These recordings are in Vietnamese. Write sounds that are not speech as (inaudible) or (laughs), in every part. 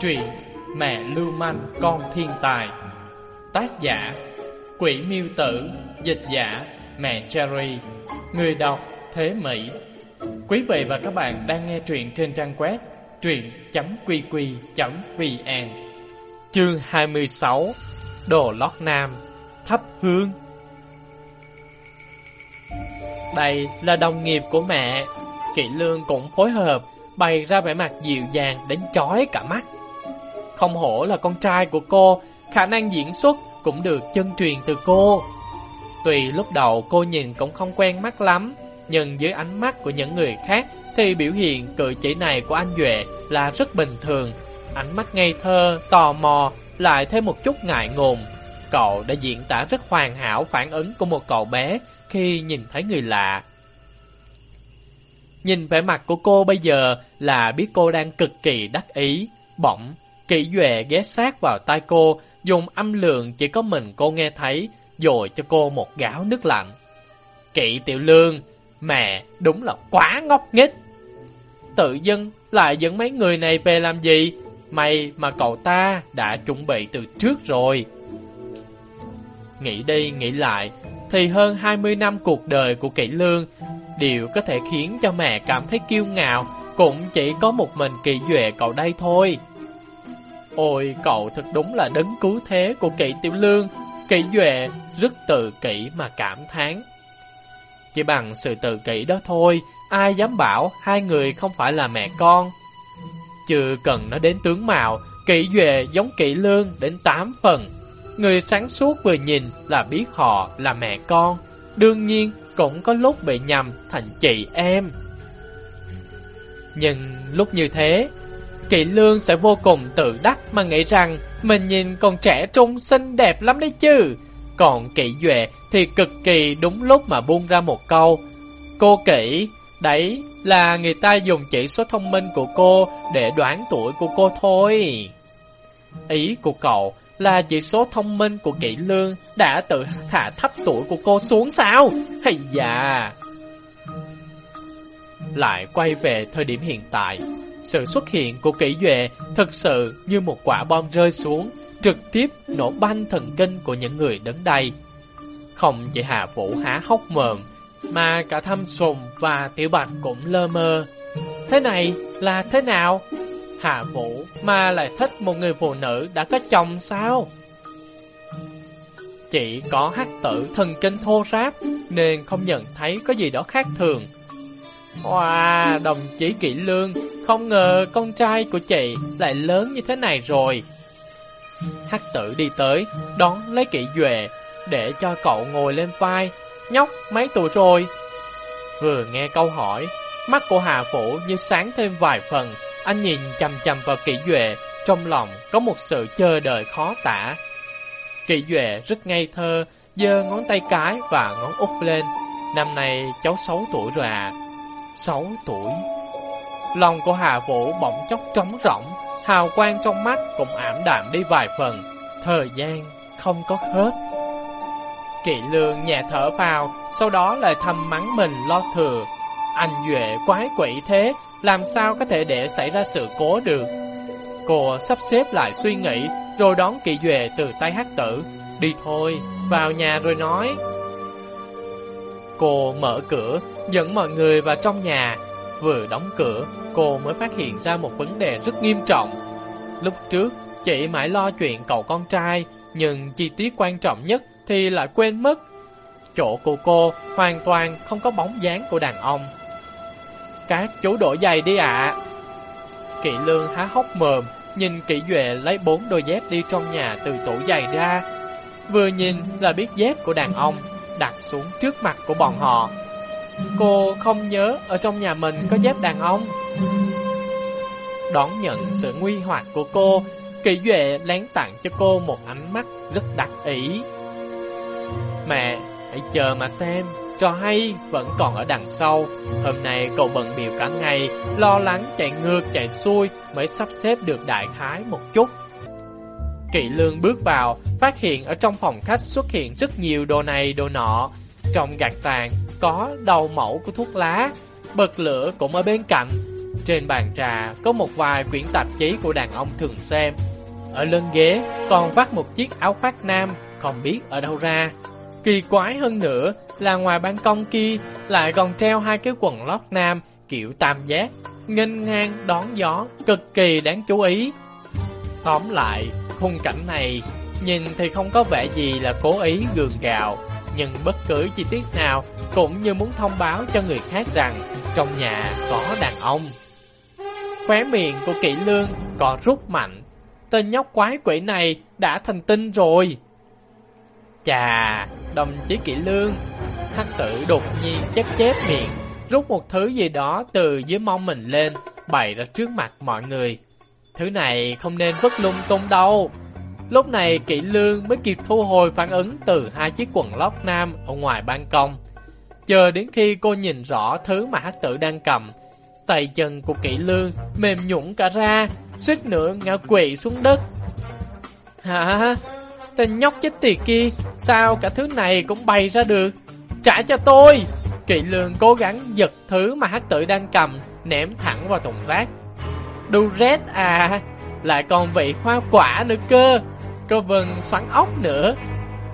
Truyện Mẹ Lưu Manh, Con Thiên Tài. Tác giả, Quỷ Miêu Tử. Dịch giả, Mẹ Cherry. Người đọc, Thế Mỹ. Quý vị và các bạn đang nghe truyện trên trang web truyện.qq.vn Chương 26 Đồ lót nam, Thắp hương. Đây là đồng nghiệp của mẹ. Kỵ Lương cũng phối hợp. Bày ra vẻ mặt dịu dàng đến chói cả mắt. Không hổ là con trai của cô Khả năng diễn xuất cũng được chân truyền từ cô. Tuy lúc đầu cô nhìn cũng không quen mắt lắm Nhưng dưới ánh mắt của những người khác Thì biểu hiện cử chỉ này của anh Duệ là rất bình thường. Ánh mắt ngây thơ, tò mò Lại thêm một chút ngại ngùng. Cậu đã diễn tả rất hoàn hảo phản ứng của một cậu bé Khi nhìn thấy người lạ. Nhìn vẻ mặt của cô bây giờ là biết cô đang cực kỳ đắc ý. Bỗng, kỹ duệ ghé sát vào tai cô Dùng âm lượng chỉ có mình cô nghe thấy Rồi cho cô một gáo nước lạnh. Kỵ tiểu lương Mẹ đúng là quá ngốc nghếch. Tự dưng lại dẫn mấy người này về làm gì? May mà cậu ta đã chuẩn bị từ trước rồi. Nghĩ đi nghĩ lại Thì hơn 20 năm cuộc đời của kỵ lương Điều có thể khiến cho mẹ cảm thấy kiêu ngạo, Cũng chỉ có một mình kỳ duệ cậu đây thôi. Ôi, cậu thật đúng là đấng cứu thế của kỵ tiểu lương. Kỵ duệ rất tự kỷ mà cảm thán. Chỉ bằng sự tự kỷ đó thôi, Ai dám bảo hai người không phải là mẹ con? Chưa cần nói đến tướng mạo, Kỵ duệ giống kỵ lương đến 8 phần. Người sáng suốt vừa nhìn là biết họ là mẹ con. Đương nhiên cũng có lúc bị nhầm thành chị em. Nhưng lúc như thế Kỵ lương sẽ vô cùng tự đắc mà nghĩ rằng Mình nhìn còn trẻ trung xinh đẹp lắm đấy chứ. Còn kỵ duệ thì cực kỳ đúng lúc mà buông ra một câu Cô kỵ, đấy là người ta dùng chỉ số thông minh của cô để đoán tuổi của cô thôi. Ý của cậu là chỉ số thông minh của kỹ lương đã tự hạ thấp tuổi của cô xuống sao? Hay dạ... Lại quay về thời điểm hiện tại, sự xuất hiện của kỹ duệ thực sự như một quả bom rơi xuống, trực tiếp nổ banh thần kinh của những người đứng đây. Không chỉ Hạ Vũ há hốc mồm, mà cả Thâm Sùng và Tiểu Bạch cũng lơ mơ. Thế này là thế nào? Hạ Vũ mà lại thích một người phụ nữ đã có chồng sao? Chỉ có hắc tử thần kinh thô ráp nên không nhận thấy có gì đó khác thường. Wow, đồng chí Kỷ Lương, không ngờ con trai của chị lại lớn như thế này rồi. Hắc tử đi tới, đón lấy Kỷ Duệ, để cho cậu ngồi lên vai. Nhóc, mấy tuổi rồi? Vừa nghe câu hỏi, mắt của Hà Phủ như sáng thêm vài phần, anh nhìn chăm chăm vào Kỷ Duệ, trong lòng có một sự chờ đợi khó tả. Kỷ Duệ rất ngây thơ, giơ ngón tay cái và ngón út lên. Năm nay cháu 6 tuổi rồi à. 6 tuổi. Lòng của Hà Vũ bỗng chốc trống rỗng, hào quang trong mắt cũng ảm đạm đi vài phần. Thời gian không có hết. Kỵ lương nhẹ thở vào, sau đó lại thầm mắng mình lo thừa. Anh Duệ quái quỷ thế, làm sao có thể để xảy ra sự cố được. Cô sắp xếp lại suy nghĩ, rồi đón Kỵ Duệ từ tay hát tử. Đi thôi, vào nhà rồi nói. Cô mở cửa, dẫn mọi người vào trong nhà. Vừa đóng cửa, cô mới phát hiện ra một vấn đề rất nghiêm trọng. Lúc trước, chị mãi lo chuyện cậu con trai, nhưng chi tiết quan trọng nhất thì lại quên mất. Chỗ của cô hoàn toàn không có bóng dáng của đàn ông. Các chú đổi giày đi ạ. Kỵ lương há hốc mồm, nhìn Kỵ duệ lấy bốn đôi dép đi trong nhà từ tủ giày ra. Vừa nhìn là biết dép của đàn ông, đặt xuống trước mặt của bọn họ. Cô không nhớ ở trong nhà mình có dép đàn ông. Đón nhận sự nguy hoạt của cô, Kỳ Duệ lén tặng cho cô một ánh mắt rất đặc ý. Mẹ, hãy chờ mà xem, trò hay vẫn còn ở đằng sau. Hôm nay cậu bận biểu cả ngày, lo lắng chạy ngược chạy xuôi mới sắp xếp được đại khái một chút. Kỵ lương bước vào, phát hiện ở trong phòng khách xuất hiện rất nhiều đồ này đồ nọ. Trong gạt tàn có đầu mẫu của thuốc lá, bật lửa cũng ở bên cạnh. Trên bàn trà có một vài quyển tạp chí của đàn ông thường xem. Ở lưng ghế còn vắt một chiếc áo khoác nam, không biết ở đâu ra. Kỳ quái hơn nữa là ngoài ban công kia lại còn treo hai cái quần lót nam kiểu tam giác, nghênh ngang đón gió, cực kỳ đáng chú ý. Tóm lại, khung cảnh này nhìn thì không có vẻ gì là cố ý gường gạo, nhưng bất cứ chi tiết nào cũng như muốn thông báo cho người khác rằng trong nhà có đàn ông. Khóe miệng của kỵ lương còn rút mạnh, tên nhóc quái quỷ này đã thành tinh rồi. Chà, đồng chí Kỷ lương, hắc tử đột nhiên chép chép miệng, rút một thứ gì đó từ dưới mông mình lên, bày ra trước mặt mọi người. Thứ này không nên vứt lung tung đâu. Lúc này Kỷ lương mới kịp thu hồi phản ứng từ hai chiếc quần lót nam ở ngoài ban công. Chờ đến khi cô nhìn rõ thứ mà hắc tử đang cầm, tay chân của Kỷ lương mềm nhũng cả ra, suýt nữa ngã quỵ xuống đất. Hả? Tên nhóc chết tiệt kia, sao cả thứ này cũng bày ra được? Trả cho tôi! Kỵ lương cố gắng giật thứ mà hắc tử đang cầm, ném thẳng vào thùng rác. Đu rét à, lại còn vị hoa quả nữa cơ, cơ vân xoắn ốc nữa.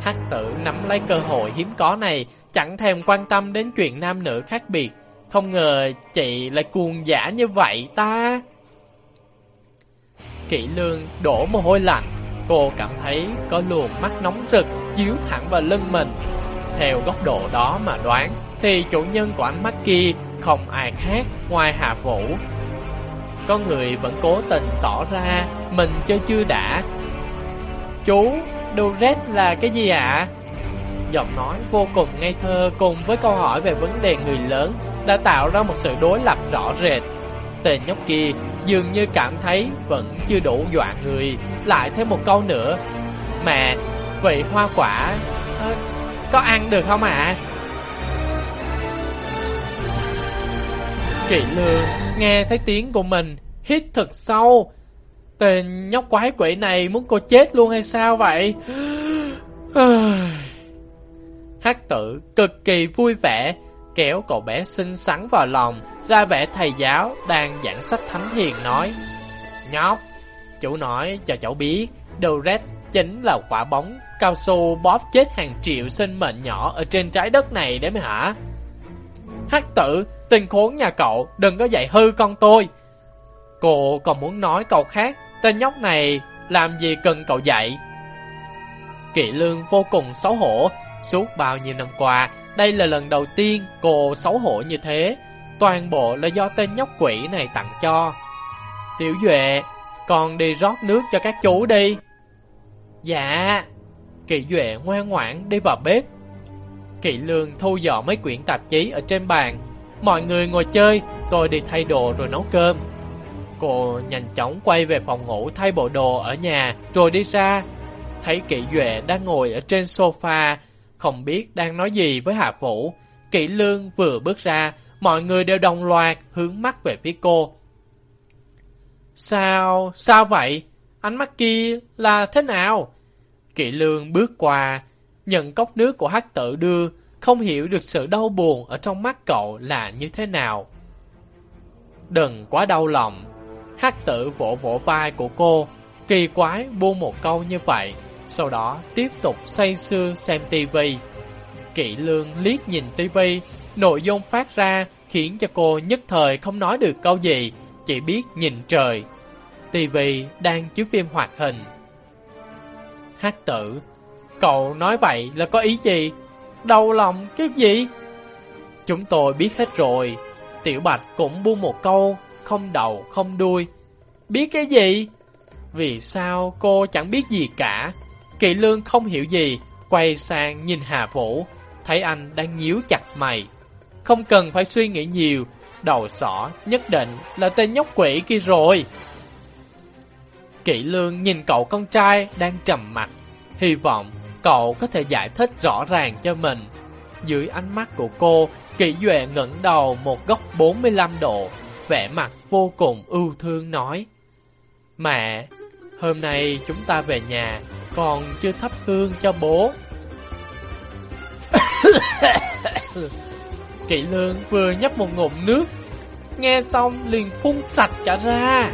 Hắc tử nắm lấy cơ hội hiếm có này, chẳng thèm quan tâm đến chuyện nam nữ khác biệt. Không ngờ chị lại cuồng giả như vậy ta. Kỵ lương đổ mồ hôi lạnh, cô cảm thấy có luồng mắt nóng rực chiếu thẳng vào lưng mình. Theo góc độ đó mà đoán, thì chủ nhân của ánh mắt kia không ai khác ngoài hà Vũ. Có người vẫn cố tình tỏ ra mình chơi chưa đã. Chú, đồ là cái gì ạ? Giọng nói vô cùng ngây thơ cùng với câu hỏi về vấn đề người lớn đã tạo ra một sự đối lập rõ rệt. Tên nhóc kia dường như cảm thấy vẫn chưa đủ dọa người, lại thêm một câu nữa. Mẹ, vậy hoa quả ờ, có ăn được không ạ? Kỵ lương nghe thấy tiếng của mình, hít thật sâu. Tên nhóc quái quỷ này muốn cô chết luôn hay sao vậy? Hắc tử cực kỳ vui vẻ, kéo cậu bé xinh xắn vào lòng, ra vẻ thầy giáo đang giảng sách thánh hiền nói. Nhóc, chủ nói cho cháu biết, đầu red chính là quả bóng cao su bóp chết hàng triệu sinh mệnh nhỏ ở trên trái đất này đấy mới hả? Hắc tử, tình khốn nhà cậu, đừng có dạy hư con tôi. Cô còn muốn nói câu khác, tên nhóc này làm gì cần cậu dạy? Kỵ lương vô cùng xấu hổ, suốt bao nhiêu năm qua, đây là lần đầu tiên cô xấu hổ như thế. Toàn bộ là do tên nhóc quỷ này tặng cho. Tiểu Duệ, con đi rót nước cho các chú đi. Dạ. Kỵ Duệ ngoan ngoãn đi vào bếp. Kỵ Lương thu dọn mấy quyển tạp chí ở trên bàn. Mọi người ngồi chơi, tôi đi thay đồ rồi nấu cơm. Cô nhanh chóng quay về phòng ngủ thay bộ đồ ở nhà rồi đi ra. Thấy Kỵ Duệ đang ngồi ở trên sofa, không biết đang nói gì với Hạ Vũ. Kỵ Lương vừa bước ra, mọi người đều đồng loạt hướng mắt về phía cô. Sao? Sao vậy? Ánh mắt kia là thế nào? Kỵ Lương bước qua, nhận cốc nước của hắc tự đưa, không hiểu được sự đau buồn ở trong mắt cậu là như thế nào. Đừng quá đau lòng. Hắc tự vỗ vỗ vai của cô, kỳ quái buông một câu như vậy, sau đó tiếp tục say sưa xem tivi. Kỵ lương liếc nhìn tivi, nội dung phát ra khiến cho cô nhất thời không nói được câu gì, chỉ biết nhìn trời. TV đang chiếu phim hoạt hình. hát tử Cậu nói vậy là có ý gì? Đau lòng cái gì? Chúng tôi biết hết rồi. Tiểu Bạch cũng buông một câu, không đầu, không đuôi. Biết cái gì? Vì sao cô chẳng biết gì cả? Kỳ lương không hiểu gì, quay sang nhìn Hà Vũ, thấy anh đang nhíu chặt mày. Không cần phải suy nghĩ nhiều, đầu sỏ nhất định là tên nhóc quỷ kia rồi. Kỵ lương nhìn cậu con trai đang trầm mặt, hy vọng cậu có thể giải thích rõ ràng cho mình. Dưới ánh mắt của cô, Kỷ Duệ ngẩng đầu một góc 45 độ, vẻ mặt vô cùng ưu thương nói. Mẹ, hôm nay chúng ta về nhà, còn chưa thắp hương cho bố. (laughs) Kỵ Lương vừa nhấp một ngụm nước, nghe xong liền phun sạch cả ra.